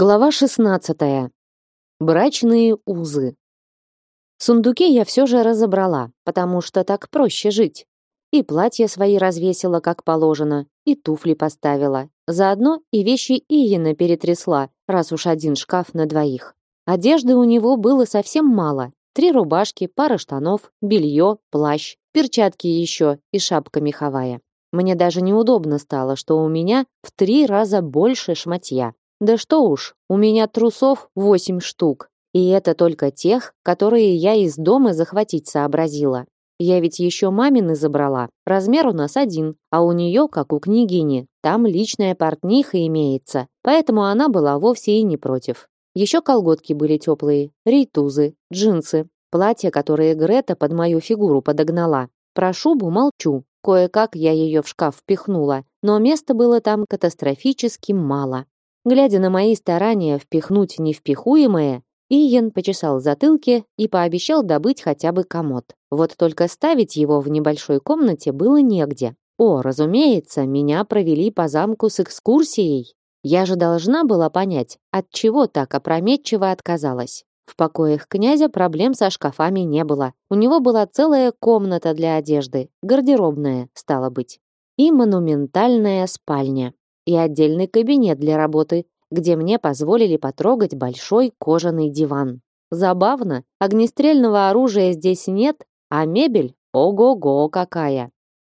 Глава 16. Брачные узы. Сундуки я все же разобрала, потому что так проще жить. И платья свои развесила как положено, и туфли поставила. Заодно и вещи Иена перетрясла, раз уж один шкаф на двоих. Одежды у него было совсем мало. Три рубашки, пара штанов, белье, плащ, перчатки еще и шапка меховая. Мне даже неудобно стало, что у меня в три раза больше шматья. Да что уж, у меня трусов восемь штук, и это только тех, которые я из дома захватить сообразила. Я ведь еще мамины забрала. Размер у нас один, а у нее, как у княгини, там личная портниха имеется, поэтому она была вовсе и не против. Еще колготки были теплые, рейтузы, джинсы, платье, которое Грета под мою фигуру подогнала. Про шубу молчу, кое-как я ее в шкаф впихнула, но места было там катастрофически мало. Глядя на мои старания впихнуть невпихуемое, Иен почесал затылки и пообещал добыть хотя бы комод. Вот только ставить его в небольшой комнате было негде. О, разумеется, меня провели по замку с экскурсией. Я же должна была понять, от чего так опрометчиво отказалась. В покоях князя проблем со шкафами не было. У него была целая комната для одежды, гардеробная, стало быть, и монументальная спальня и отдельный кабинет для работы, где мне позволили потрогать большой кожаный диван. Забавно, огнестрельного оружия здесь нет, а мебель ого-го какая.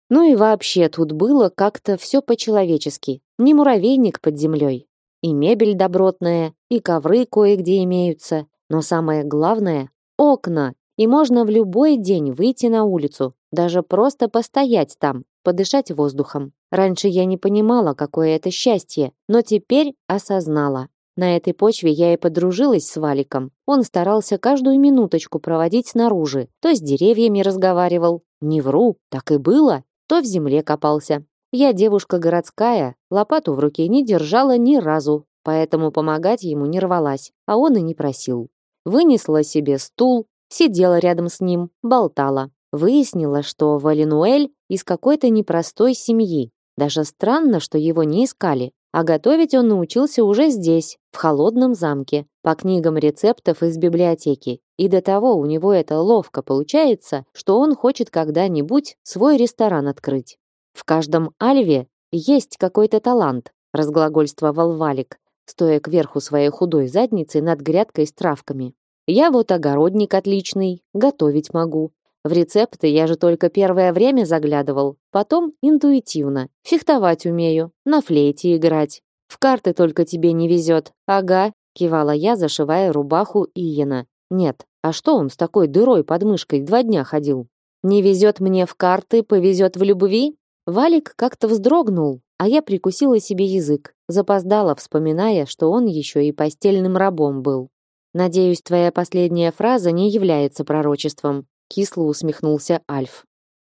Ну и вообще тут было как-то все по-человечески, не муравейник под землей. И мебель добротная, и ковры кое-где имеются, но самое главное — окна, и можно в любой день выйти на улицу, даже просто постоять там, подышать воздухом. Раньше я не понимала, какое это счастье, но теперь осознала. На этой почве я и подружилась с Валиком. Он старался каждую минуточку проводить снаружи, то с деревьями разговаривал, не вру, так и было, то в земле копался. Я девушка городская, лопату в руке не держала ни разу, поэтому помогать ему не рвалась, а он и не просил. Вынесла себе стул, сидела рядом с ним, болтала. Выяснила, что Валинуэль из какой-то непростой семьи. Даже странно, что его не искали. А готовить он научился уже здесь, в холодном замке, по книгам рецептов из библиотеки. И до того у него это ловко получается, что он хочет когда-нибудь свой ресторан открыть. В каждом альве есть какой-то талант, разглагольствовал Валик, стоя кверху своей худой задницей над грядкой с травками. Я вот огородник отличный, готовить могу, в рецепты я же только первое время заглядывал, потом интуитивно. Фехтовать умею, на флейте играть. В карты только тебе не везет. Ага, кивала я, зашивая рубаху Иена. Нет, а что он с такой дырой под мышкой два дня ходил? Не везет мне в карты, повезет в любви? Валик как-то вздрогнул, а я прикусила себе язык, запоздала, вспоминая, что он еще и постельным рабом был. Надеюсь, твоя последняя фраза не является пророчеством, кисло усмехнулся Альф.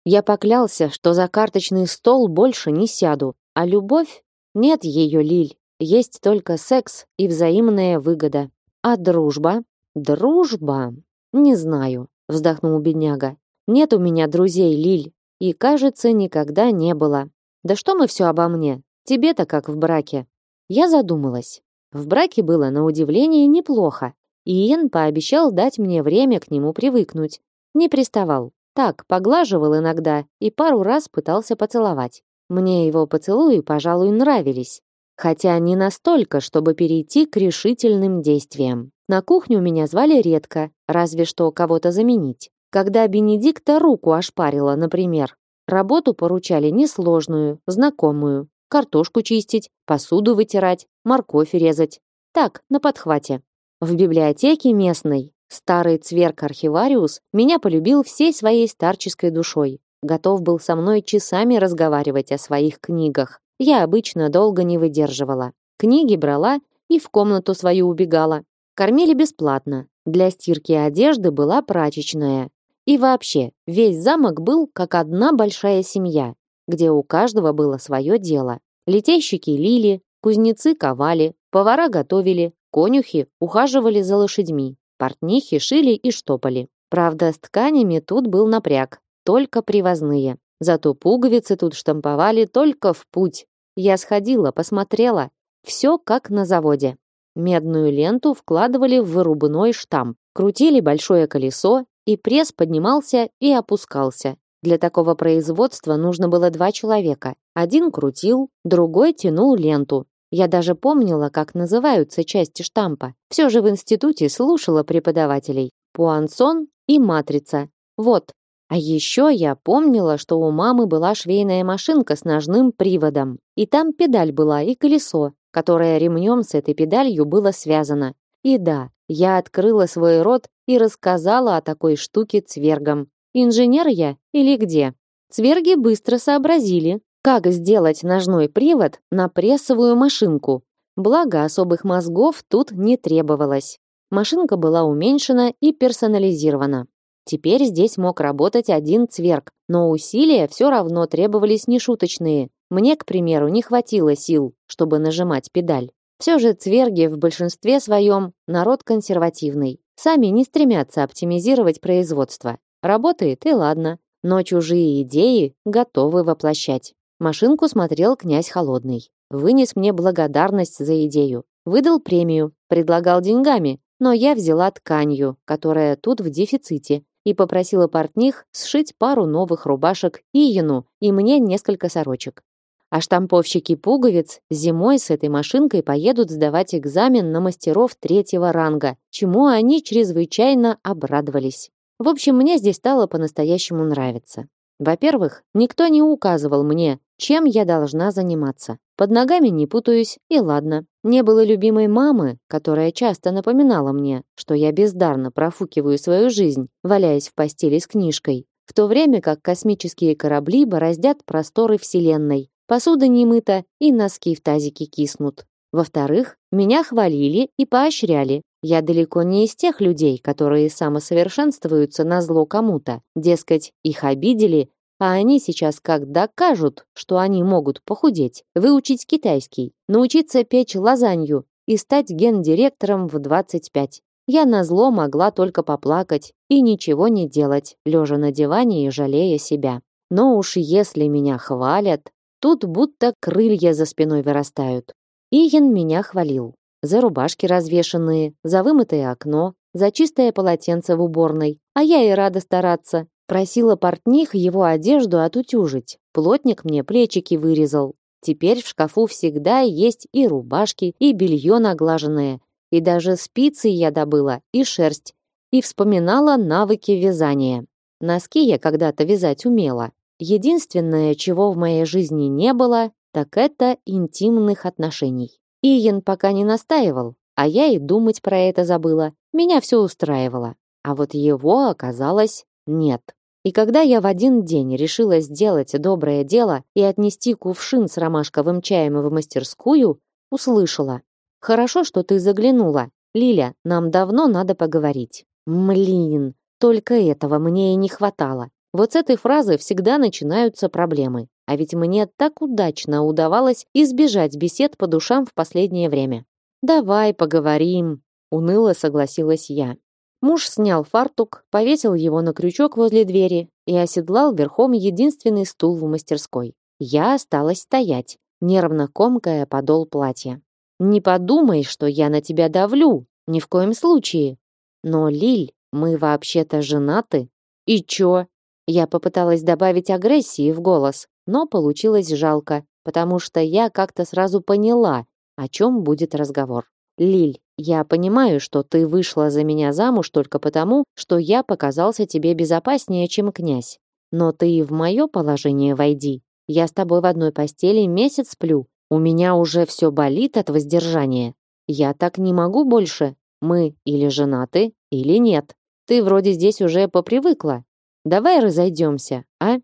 Я поклялся, что за карточный стол больше не сяду, а любовь нет ее, Лиль. Есть только секс и взаимная выгода. А дружба? Дружба? Не знаю, вздохнул бедняга. Нет у меня друзей, Лиль, и, кажется, никогда не было. Да что мы все обо мне? Тебе-то как в браке? Я задумалась. В браке было на удивление неплохо. И Иен пообещал дать мне время к нему привыкнуть, не приставал. Так, поглаживал иногда и пару раз пытался поцеловать. Мне его поцелуи, пожалуй, нравились. Хотя не настолько, чтобы перейти к решительным действиям. На кухню меня звали редко, разве что кого-то заменить. Когда Бенедикта руку ошпарила, например. Работу поручали несложную, знакомую. Картошку чистить, посуду вытирать, морковь резать. Так, на подхвате. В библиотеке местной Старый цверк-архивариус меня полюбил всей своей старческой душой. Готов был со мной часами разговаривать о своих книгах. Я обычно долго не выдерживала. Книги брала и в комнату свою убегала. Кормили бесплатно. Для стирки одежды была прачечная. И вообще, весь замок был как одна большая семья, где у каждого было свое дело. Летейщики лили, кузнецы ковали, повара готовили, конюхи ухаживали за лошадьми. Портнихи шили и штопали. Правда, с тканями тут был напряг, только привозные. Зато пуговицы тут штамповали только в путь. Я сходила, посмотрела. Все как на заводе. Медную ленту вкладывали в вырубной штамп, крутили большое колесо, и пресс поднимался и опускался. Для такого производства нужно было два человека. Один крутил, другой тянул ленту. Я даже помнила, как называются части штампа. Все же в институте слушала преподавателей. Пуансон и матрица. Вот. А еще я помнила, что у мамы была швейная машинка с ножным приводом. И там педаль была и колесо, которое ремнем с этой педалью было связано. И да, я открыла свой рот и рассказала о такой штуке цвергам. Инженер я или где? Цверги быстро сообразили, как сделать ножной привод на прессовую машинку. Благо особых мозгов тут не требовалось. Машинка была уменьшена и персонализирована. Теперь здесь мог работать один цверг, но усилия все равно требовались нешуточные. Мне, к примеру, не хватило сил, чтобы нажимать педаль. Все же цверги в большинстве своем народ консервативный. Сами не стремятся оптимизировать производство. Работает и ладно, но чужие идеи готовы воплощать. Машинку смотрел князь Холодный. Вынес мне благодарность за идею. Выдал премию, предлагал деньгами, но я взяла тканью, которая тут в дефиците, и попросила портних сшить пару новых рубашек Иену и мне несколько сорочек. А штамповщики пуговиц зимой с этой машинкой поедут сдавать экзамен на мастеров третьего ранга, чему они чрезвычайно обрадовались. В общем, мне здесь стало по-настоящему нравиться. Во-первых, никто не указывал мне, чем я должна заниматься. Под ногами не путаюсь, и ладно. Не было любимой мамы, которая часто напоминала мне, что я бездарно профукиваю свою жизнь, валяясь в постели с книжкой, в то время как космические корабли бороздят просторы Вселенной, посуда не мыта и носки в тазике киснут. Во-вторых, меня хвалили и поощряли. Я далеко не из тех людей, которые самосовершенствуются на зло кому-то. Дескать, их обидели, а они сейчас как докажут, что они могут похудеть, выучить китайский, научиться печь лазанью и стать гендиректором в 25. Я назло могла только поплакать и ничего не делать, лежа на диване и жалея себя. Но уж если меня хвалят, тут будто крылья за спиной вырастают. Иен меня хвалил. За рубашки развешанные, за вымытое окно, за чистое полотенце в уборной. А я и рада стараться. Просила портних его одежду отутюжить. Плотник мне плечики вырезал. Теперь в шкафу всегда есть и рубашки, и белье наглаженное, и даже спицы я добыла, и шерсть, и вспоминала навыки вязания. Носки я когда-то вязать умела. Единственное, чего в моей жизни не было, так это интимных отношений. Иен пока не настаивал, а я и думать про это забыла. Меня все устраивало. А вот его оказалось нет. И когда я в один день решила сделать доброе дело и отнести кувшин с ромашковым чаем в мастерскую, услышала. «Хорошо, что ты заглянула. Лиля, нам давно надо поговорить». Млин, только этого мне и не хватало. Вот с этой фразы всегда начинаются проблемы. А ведь мне так удачно удавалось избежать бесед по душам в последнее время. «Давай поговорим», — уныло согласилась я. Муж снял фартук, повесил его на крючок возле двери и оседлал верхом единственный стул в мастерской. Я осталась стоять, нервно комкая подол платья. «Не подумай, что я на тебя давлю, ни в коем случае. Но, Лиль, мы вообще-то женаты. И чё?» Я попыталась добавить агрессии в голос, но получилось жалко, потому что я как-то сразу поняла, о чем будет разговор. Лиль, я понимаю, что ты вышла за меня замуж только потому, что я показался тебе безопаснее, чем князь. Но ты и в мое положение войди. Я с тобой в одной постели месяц сплю. У меня уже все болит от воздержания. Я так не могу больше. Мы или женаты, или нет. Ты вроде здесь уже попривыкла. Давай разойдемся, а?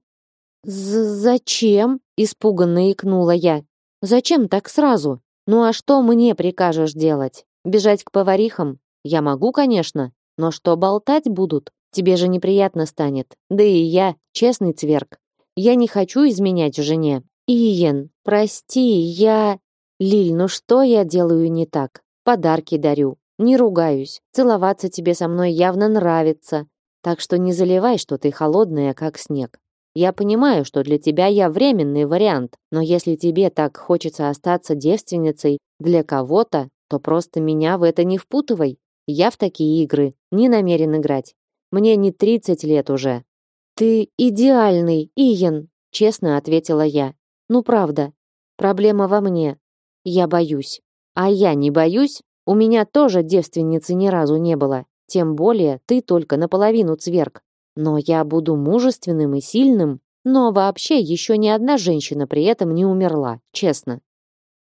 «Зачем?» — испуганно икнула я. «Зачем так сразу?» Ну а что мне прикажешь делать? Бежать к поварихам? Я могу, конечно, но что болтать будут? Тебе же неприятно станет. Да и я, честный цверк. Я не хочу изменять жене. Иен, прости, я... Лиль, ну что я делаю не так? Подарки дарю, не ругаюсь. Целоваться тебе со мной явно нравится. Так что не заливай, что ты холодная, как снег. Я понимаю, что для тебя я временный вариант, но если тебе так хочется остаться девственницей для кого-то, то что просто меня в это не впутывай. Я в такие игры не намерен играть. Мне не 30 лет уже. Ты идеальный, Иен, честно ответила я. Ну правда. Проблема во мне. Я боюсь. А я не боюсь. У меня тоже девственницы ни разу не было. Тем более ты только наполовину цверг. Но я буду мужественным и сильным. Но вообще еще ни одна женщина при этом не умерла, честно.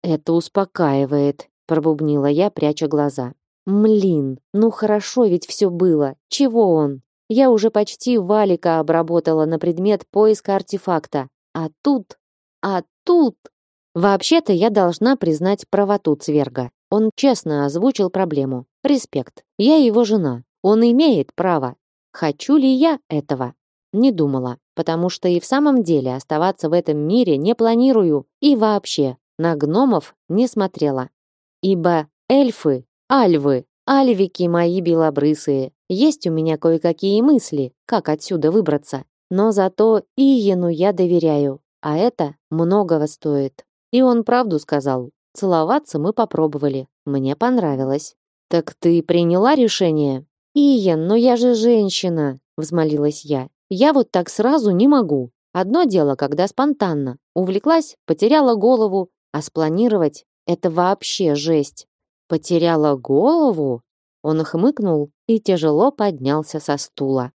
Это успокаивает, пробубнила я, пряча глаза. Млин, ну хорошо ведь все было. Чего он? Я уже почти Валика обработала на предмет поиска артефакта. А тут... А тут... Вообще-то я должна признать правоту Цверга. Он честно озвучил проблему. Респект. Я его жена. Он имеет право. Хочу ли я этого? Не думала, потому что и в самом деле оставаться в этом мире не планирую. И вообще, на гномов не смотрела. Ибо эльфы, альвы, альвики мои белобрысые, есть у меня кое-какие мысли, как отсюда выбраться. Но зато Иену я доверяю, а это многого стоит. И он правду сказал. Целоваться мы попробовали. Мне понравилось. Так ты приняла решение? Иен, но я же женщина, взмолилась я. Я вот так сразу не могу. Одно дело, когда спонтанно. Увлеклась, потеряла голову, а спланировать это вообще жесть. Потеряла голову? Он хмыкнул и тяжело поднялся со стула.